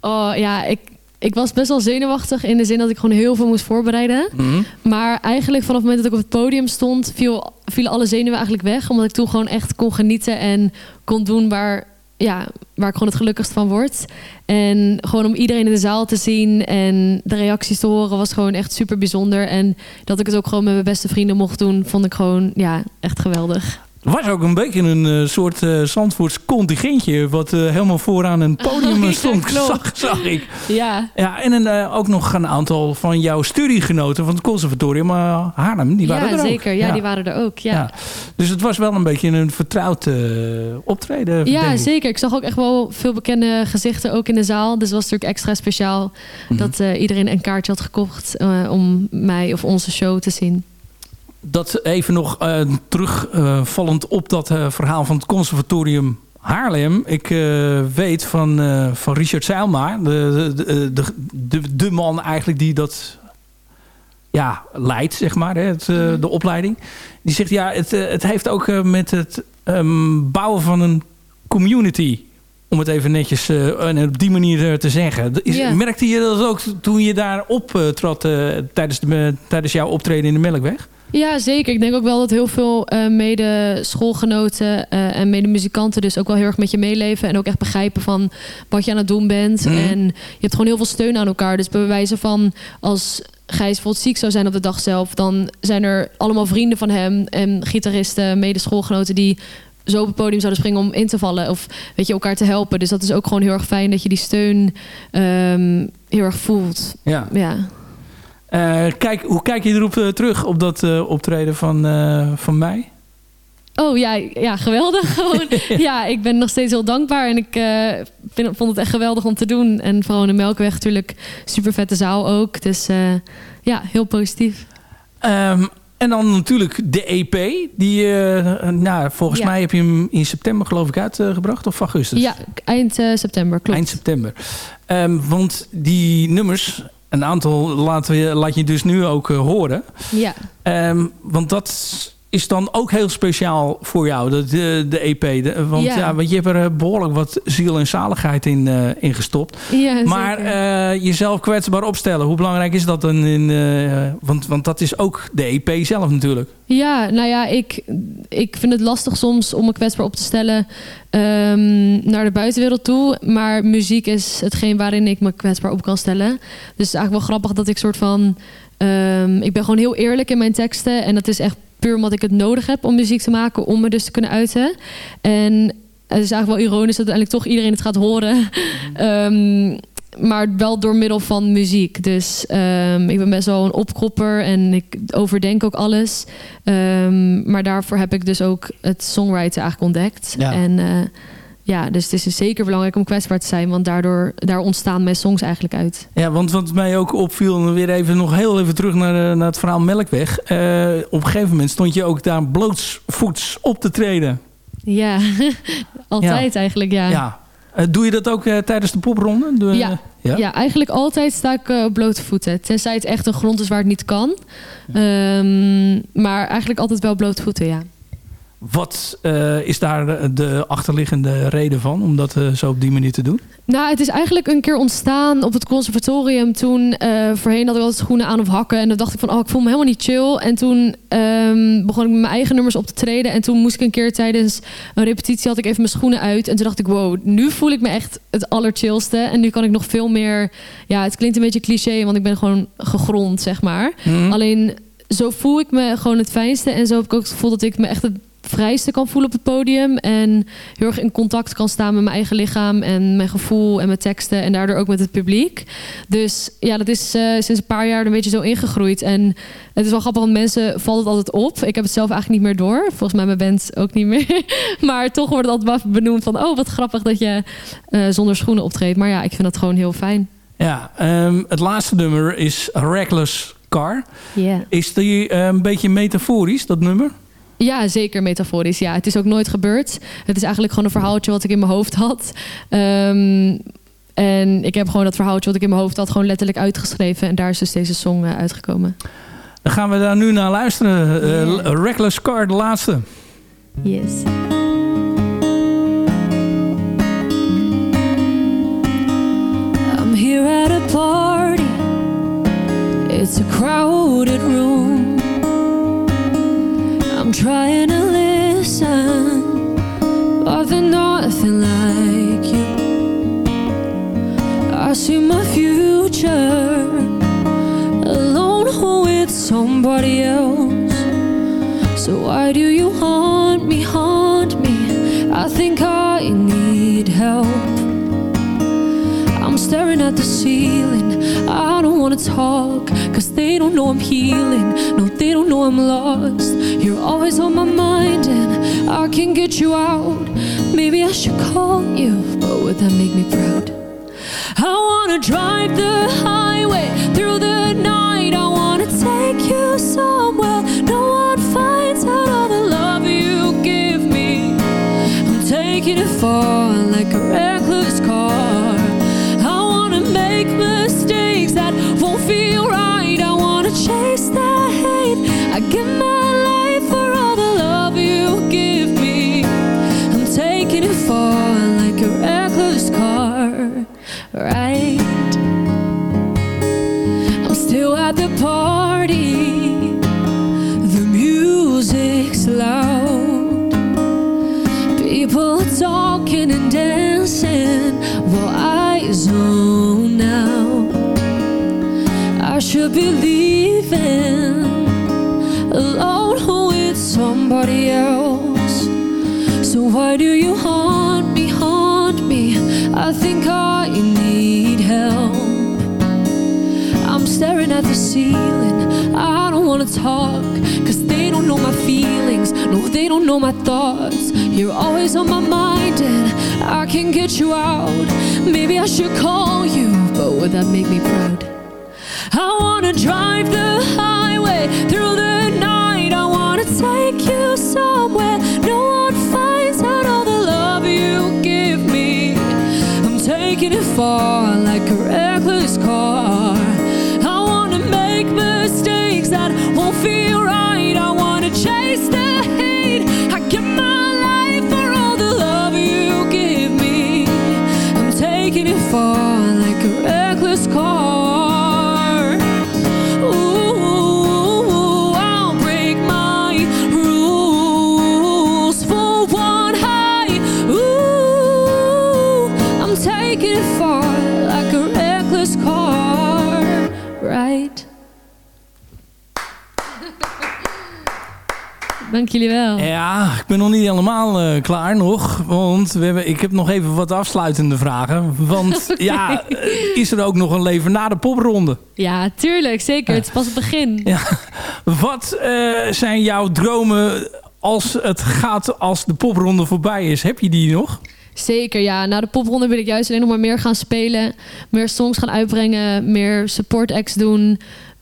Oh ja, ik, ik was best wel zenuwachtig in de zin dat ik gewoon heel veel moest voorbereiden. Mhm. Maar eigenlijk vanaf het moment dat ik op het podium stond, viel, vielen alle zenuwen eigenlijk weg. Omdat ik toen gewoon echt kon genieten en kon doen waar, ja, waar ik gewoon het gelukkigst van word. En gewoon om iedereen in de zaal te zien en de reacties te horen was gewoon echt super bijzonder. En dat ik het ook gewoon met mijn beste vrienden mocht doen, vond ik gewoon ja, echt geweldig. Was ook een beetje een eh, soort eh Zandvoorts contingentje... wat eh, helemaal vooraan een podium stond, zag, zag ik. Ja, Ja, en een, ook nog een aantal van jouw studiegenoten van het conservatorium Haarlem. Die waren ja er ook. zeker. Ja, die waren er ook. Ja. Dus het was wel een beetje een vertrouwd optreden. Ja, zeker. Ik zag ook echt wel veel bekende gezichten ook in de zaal. Dus het was natuurlijk extra speciaal Mhm. dat iedereen een kaartje had gekocht om mij of onze show te zien. Dat even nog eh, terugvallend op dat eh, verhaal van het conservatorium Haarlem. Ik eh, weet van, eh, van Richard Seilma, de, de, de, de, de man eigenlijk die dat ja, leidt, zeg maar, hè, het, eh, de opleiding. Die zegt, ja, het, eh, het heeft ook eh, met het ehm, bouwen van een community... om het even netjes eh, en op die manier eh, te zeggen. Is. Merkte je dat ook toen je daar optrad eh, tijdens, de, tijdens jouw optreden in de Melkweg? Ja, zeker. Ik denk ook wel dat heel veel eh mede-schoolgenoten eh, en mede-muzikanten dus ook wel heel erg met je meeleven. En ook echt begrijpen van wat je aan het doen bent. Mhm. En je hebt gewoon heel veel steun aan elkaar. Dus bij wijze van als Gijs bijvoorbeeld ziek zou zijn op de dag zelf... dan zijn er allemaal vrienden van hem en gitaristen, mede-schoolgenoten... die zo op het podium zouden springen om in te vallen. Of weet je, elkaar te helpen. Dus dat is ook gewoon heel erg fijn dat je die steun ehm, heel erg voelt. Ja. Ja. Eh, kijk, hoe kijk je erop eh, terug op dat eh, optreden van, van mij? Oh ja, ja geweldig. Gewoon. ja, ik ben nog steeds heel dankbaar. En ik vind, vond het echt geweldig om te doen. En vooral in de Melkweg natuurlijk super vette zaal ook. Dus ja, heel positief. Ehm, en dan natuurlijk de EP. Die, nou, volgens Ja. mij heb je hem in september geloof ik uitgebracht. Of augustus? Ja, eind september, klopt. Eind september. Ehm, want die nummers, een aantal laten we, laat je dus nu ook eh, horen. Ja. Ehm, want dat is dan ook heel speciaal voor jou, de, de, de EP. De- want, ja. Ja. want je hebt er eh, behoorlijk wat ziel en zaligheid in, eh, in gestopt. Ja, maar eh, jezelf kwetsbaar opstellen, hoe belangrijk is dat dan? In, want, want dat is ook de EP zelf natuurlijk. Ja, nou ja, ik, ik vind het lastig soms om me kwetsbaar op te stellen ehm, naar de buitenwereld toe. Maar muziek is hetgeen waarin ik me kwetsbaar op kan stellen. Dus het is eigenlijk wel grappig dat ik soort van... ehm, ik ben gewoon heel eerlijk in mijn teksten. En dat is echt puur omdat ik het nodig heb om muziek te maken. Om me dus te kunnen uiten. En het is eigenlijk wel ironisch dat uiteindelijk toch iedereen het gaat horen. Ehm, maar wel door middel van muziek. Dus ehm, ik ben best wel een opkropper en ik overdenk ook alles. Ehm, maar daarvoor heb ik dus ook het songwriten eigenlijk ontdekt. Ja. En eh, ja, dus het is dus zeker belangrijk om kwetsbaar te zijn, want daardoor daar ontstaan mijn songs eigenlijk uit. Ja, want wat mij ook opviel, weer even nog heel even terug naar, eh, naar het verhaal Melkweg. Eh, op een gegeven moment stond je ook daar blootsvoets op te treden. Ja, altijd eigenlijk, ja. Ja. Eh, doe je dat ook tijdens de popronde? Doe- Ja. ja? Ja, eigenlijk altijd sta ik op blote voeten. Tenzij het echt een grond is waar het niet kan. Ehm, maar eigenlijk altijd wel blote voeten, ja. Wat eh, is daar de- de achterliggende reden van om dat eh, zo op die manier te doen? Nou, het is eigenlijk een keer ontstaan op het conservatorium. Toen eh, voorheen had ik altijd schoenen aan of hakken. En dan dacht ik van, oh, ik voel me helemaal niet chill. En toen ehm, begon ik met mijn eigen nummers op te treden. En toen moest ik een keer tijdens een repetitie had ik even mijn schoenen uit. En toen dacht ik, wow, nu voel ik me echt het allerchillste. En nu kan ik nog veel meer... Ja, het klinkt een beetje cliché, want ik ben gewoon gegrond, zeg maar. Mhm. Alleen zo voel ik me gewoon het fijnste. En zo heb ik ook het gevoel dat ik me echt het vrijste kan voelen op het podium. En heel erg in contact kan staan met mijn eigen lichaam en mijn gevoel en mijn teksten. En daardoor ook met het publiek. Dus ja, dat is eh, sinds een paar jaar een beetje zo ingegroeid. En het is wel grappig, want mensen valt het altijd op. Ik heb het zelf eigenlijk niet meer door. Volgens mij mijn band ook niet meer. maar toch wordt het altijd benoemd van... oh, wat grappig dat je eh, zonder schoenen optreedt. Maar ja, ik vind dat gewoon heel fijn. Ja, ehm, het laatste nummer is Reckless Car. Ja. Is die eh, een beetje metaforisch, dat nummer? Ja, zeker metaforisch. Ja, het is ook nooit gebeurd. Het is eigenlijk gewoon een verhaaltje wat ik in mijn hoofd had. Ehm, en ik heb gewoon dat verhaaltje wat ik in mijn hoofd had gewoon letterlijk uitgeschreven. En daar is dus deze song eh, uitgekomen. Dan gaan we daar nu naar luisteren. Eh, Reckless Car, de laatste. Yes. I'm here at a party. It's a crowded room. Trying to listen, but they're nothing like you. I see my future alone with somebody else. So why do you haunt me, haunt me? I think I need help. Staring at the ceiling. I don't wanna talk, cause they don't know I'm healing. No, they don't know I'm lost. You're always on my mind, and I can get you out. Maybe I should call you, but would that make me proud? I wanna drive the highway through the night. I wanna take you somewhere no one finds out all the love you give me. I'm taking it far like a reckless car. I should be leaving alone with somebody else. So why do you haunt me, haunt me? I think I need help. I'm staring at the ceiling. I don't wanna talk, cause they don't know my feelings. No, they don't know my thoughts. You're always on my mind, and I can't get you out. Maybe I should call you, but would that make me proud? Far like a reckless car. Dank jullie wel. Ja, ik ben nog niet helemaal eh, klaar nog. Want we hebben, ik heb nog even wat afsluitende vragen. Want ja, eh, is er ook nog een leven na de popronde? Ja, tuurlijk. Zeker. Het is pas het begin. Ja. Wat eh, zijn jouw dromen als het gaat als de popronde voorbij is? Heb je die nog? Zeker, ja. Na de popronde wil ik juist alleen nog maar meer gaan spelen. Meer songs gaan uitbrengen. Meer support acts doen.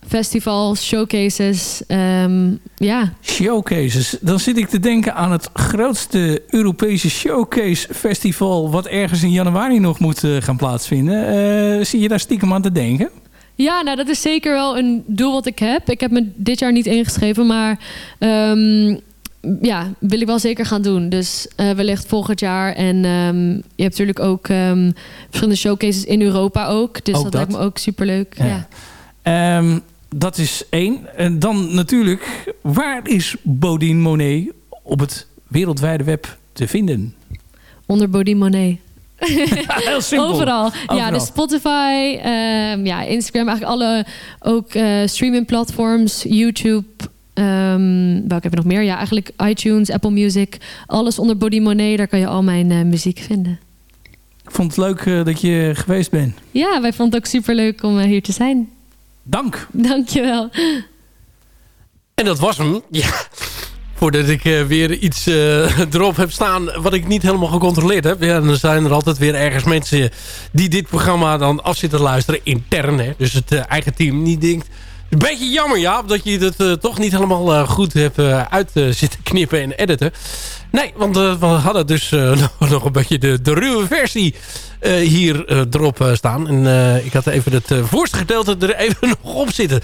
Festivals, showcases. Ehm, ja. Showcases. Dan zit ik te denken aan het grootste Europese showcase festival... wat ergens in januari nog moet eh, gaan plaatsvinden. Eh, zie je daar stiekem aan te denken? Ja, nou dat is zeker wel een doel wat ik heb. Ik heb me dit jaar niet ingeschreven, maar ehm, ja, wil ik wel zeker gaan doen. Dus eh, wellicht volgend jaar. En ehm, je hebt natuurlijk ook verschillende showcases in Europa ook. Dus Ook dat, dat. lijkt me ook superleuk. Ja. Ja. Dat is één. En dan natuurlijk, waar is Bodine Monet op het wereldwijde web te vinden? Onder Body Monet. Heel simpel. Overal. Ja, Overal. dus Spotify, ehm, ja, Instagram, eigenlijk alle ook eh streaming platforms, YouTube. ehm welke heb je nog meer? Ja, eigenlijk iTunes, Apple Music. Alles onder Body Monet, daar kan je al mijn eh, muziek vinden. Ik vond het leuk eh, dat je geweest bent. Ja, wij vonden het ook superleuk om eh, hier te zijn. Dank. Dankjewel. En dat was hem. Ja. Voordat ik eh, weer iets eh, erop heb staan wat ik niet helemaal gecontroleerd heb. Ja, dan zijn er altijd weer ergens mensen die dit programma dan af zitten luisteren. Intern, hè. Dus het eh, eigen team niet denkt... Een beetje jammer, ja, dat je het eh, toch niet helemaal eh, goed hebt eh, uit zitten knippen en editen. Nee, want we hadden dus nog- een beetje de, de ruwe versie hier erop staan. En ik had even het voorste gedeelte er even nog op zitten.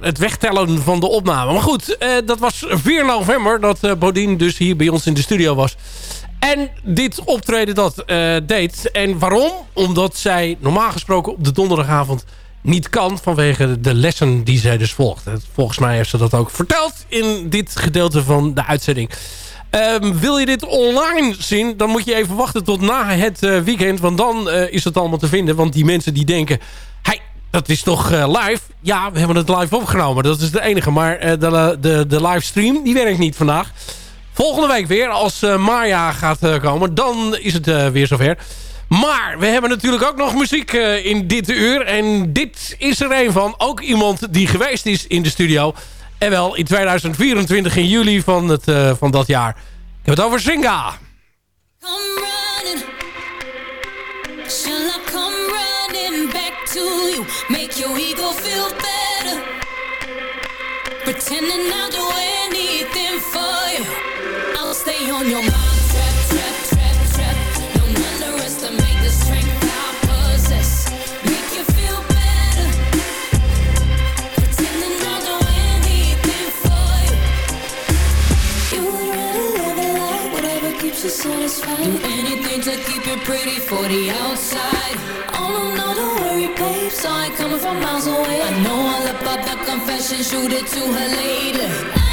Het wegtellen van de opname. Maar goed, dat was 4 november dat Bodien dus hier bij ons in de studio was. En dit optreden dat deed. En waarom? Omdat zij normaal gesproken op de donderdagavond niet kan vanwege de lessen die zij dus volgt. Volgens mij heeft ze dat ook verteld in dit gedeelte van de uitzending. Ehm, wil je dit online zien, dan moet je even wachten tot na het eh, weekend. Want dan eh, is het allemaal te vinden. Want die mensen die denken... Hey, dat is toch eh, live? Ja, we hebben het live opgenomen. Dat is de enige. Maar de, de, de livestream, die werkt niet vandaag. Volgende week weer, als Maya gaat komen, dan is het weer zover. Maar we hebben natuurlijk ook nog muziek eh, in dit uur. En dit is er een van. Ook iemand die geweest is in de studio. En wel in 2024 in juli van, het, eh, van dat jaar. Ik heb het over Zinga. Make your feel better. Pretending for you. I'll stay on your. Do anything to keep it pretty for the outside. Oh no, no, don't worry, babe. Saw it coming from miles away. I know up up the confession, shoot it to her later.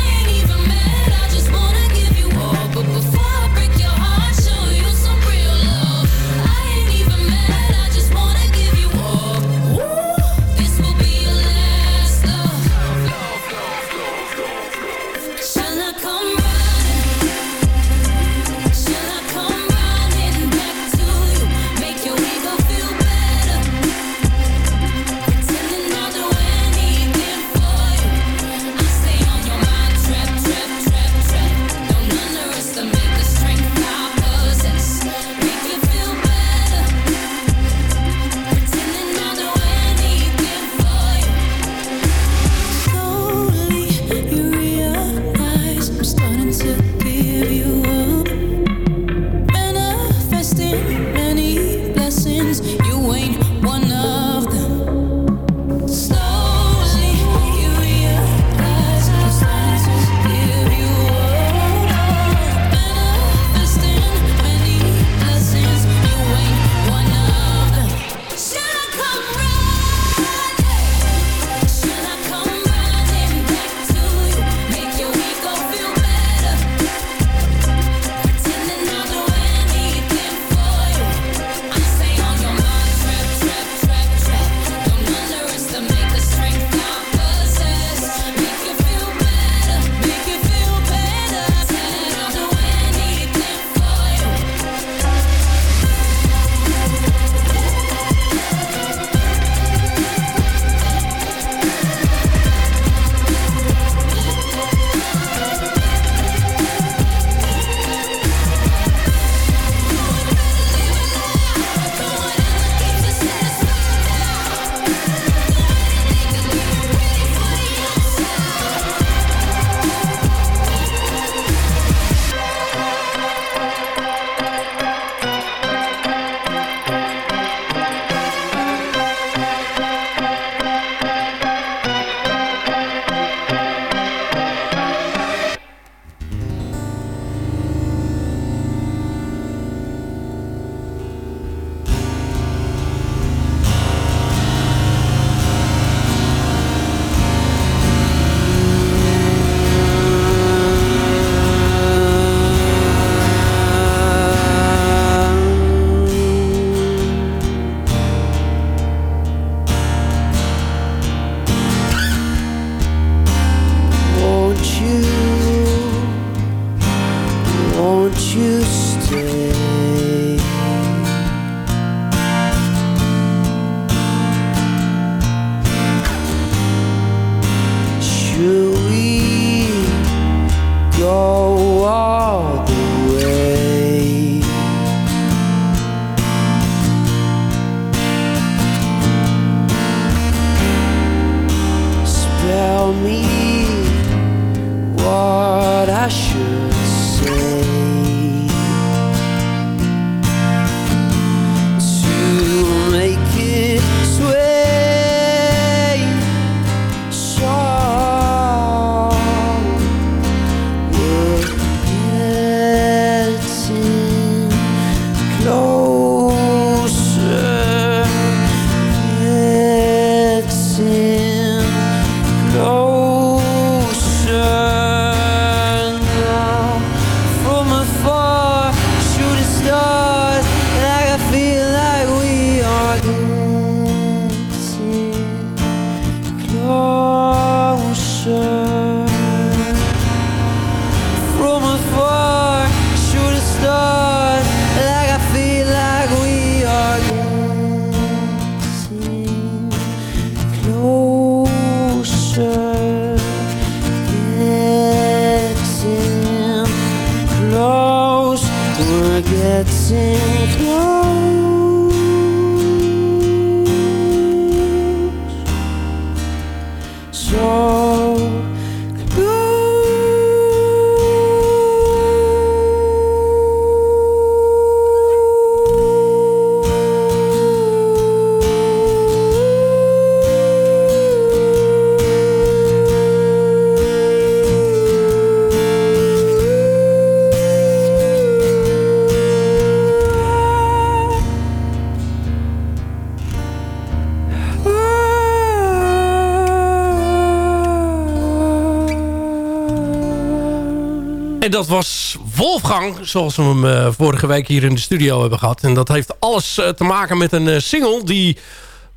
Dat was Wolfgang, zoals we hem eh, vorige week hier in de studio hebben gehad. En dat heeft alles eh, te maken met een eh, single die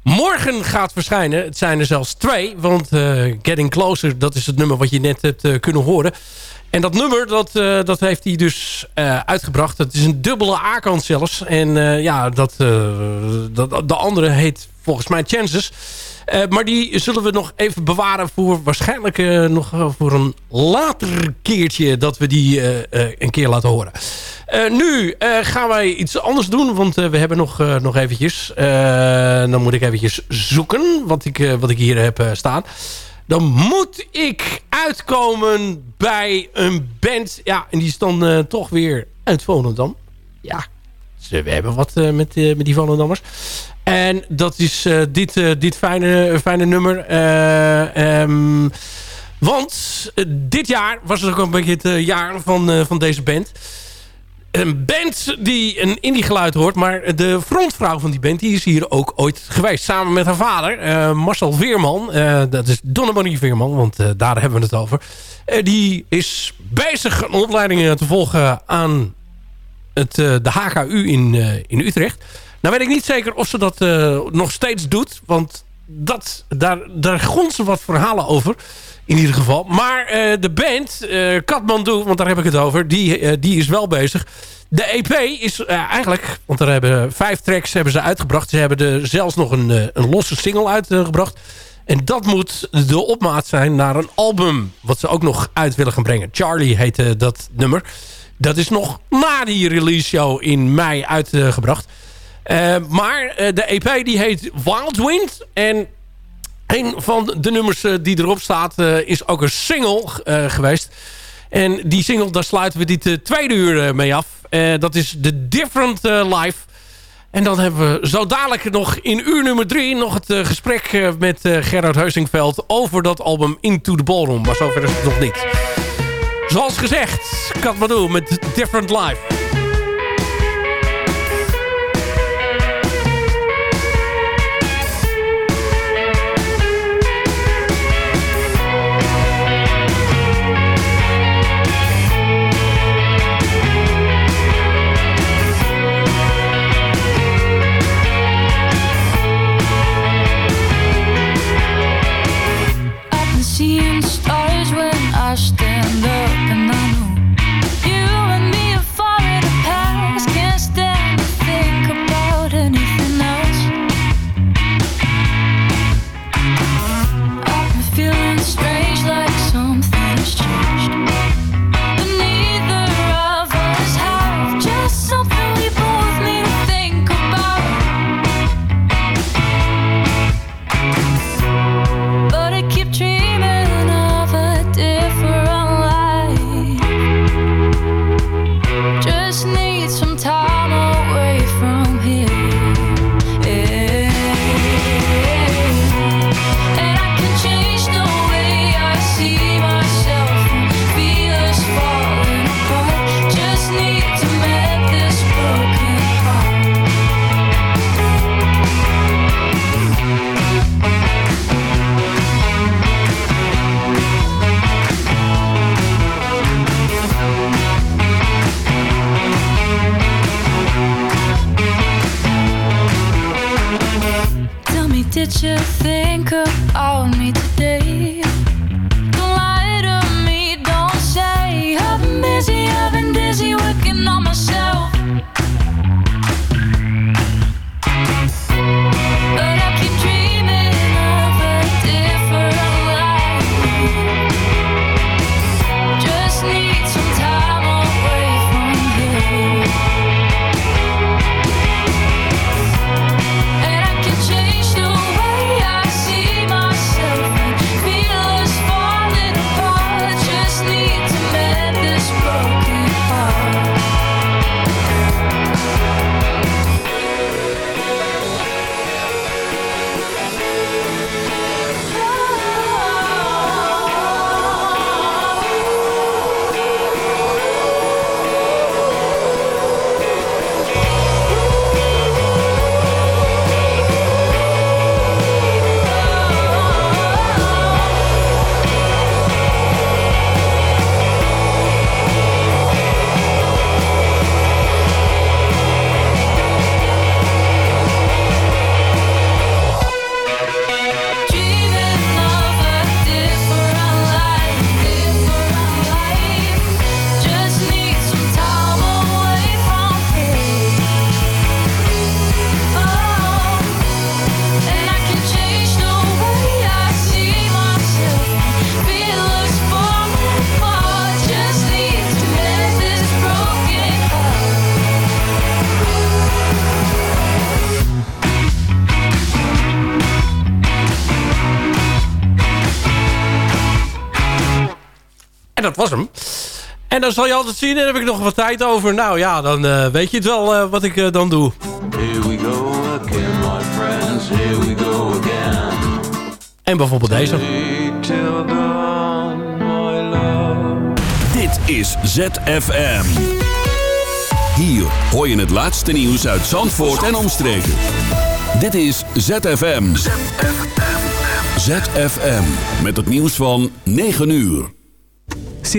morgen gaat verschijnen. Het zijn er zelfs twee, want Getting Closer, dat is het nummer wat je net hebt kunnen horen. En dat nummer, dat, eh, dat heeft hij dus eh, uitgebracht. Het is een dubbele A-kant zelfs. En eh, ja, dat, dat, de andere heet volgens mij Chances. Maar die zullen we nog even bewaren voor waarschijnlijk nog voor een later keertje dat we die een keer laten horen. Nu gaan wij iets anders doen, want we hebben nog, nog eventjes. dan moet ik eventjes zoeken wat ik, wat ik hier heb staan. Dan moet ik uitkomen bij een band. Ja, en die is dan eh, toch weer uit Volendam. Ja, dus, eh, we hebben wat eh, met, met die Volendammers. En dat is dit, dit fijne, fijne nummer. Eh, ehm, want dit jaar was het ook een beetje het jaar van, van deze band. Een band die een indie geluid hoort. Maar de frontvrouw van die band die is hier ook ooit geweest. Samen met haar vader, eh, Marcel Veerman. Eh, dat is Donnemarie Veerman, want eh, daar hebben we het over. Die is bezig een opleiding te volgen aan het, de HKU in, in Utrecht. Nou weet ik niet zeker of ze dat nog steeds doet. Want dat, daar, daar gonzen wat verhalen over. In ieder geval. Maar eh, de band, eh Katmandu, want daar heb ik het over. Die, eh, die is wel bezig. De EP is eigenlijk... Want er hebben vijf tracks hebben ze uitgebracht. Ze hebben er zelfs nog een, een losse single uitgebracht. En dat moet de opmaat zijn naar een album. Wat ze ook nog uit willen gaan brengen. Charlie heette dat nummer. Dat is nog na die release show in mei uitgebracht. Eh, maar eh, de EP die heet Wild Wind. En een van de nummers eh, die erop staat is ook een single geweest. En die single, daar sluiten we dit tweede uur mee af. Dat is The Different Life. En dan hebben we zo dadelijk nog in uur nummer drie... nog het gesprek met Gerard Heusingveld... over dat album Into the Ballroom. Maar zover is het nog niet. Zoals gezegd, Katmadu met Different Life. Dan zal je altijd zien, en heb ik nog wat tijd over. Nou ja, dan eh, weet je het wel eh, wat ik eh, dan doe. Here we go again, my friends. Here we go again. En bijvoorbeeld deze. Till dawn, my love. Dit is ZFM. Hier hoor je het laatste nieuws uit Zandvoort en omstreken. Dit is ZFM. ZFM. Met het nieuws van 9 uur.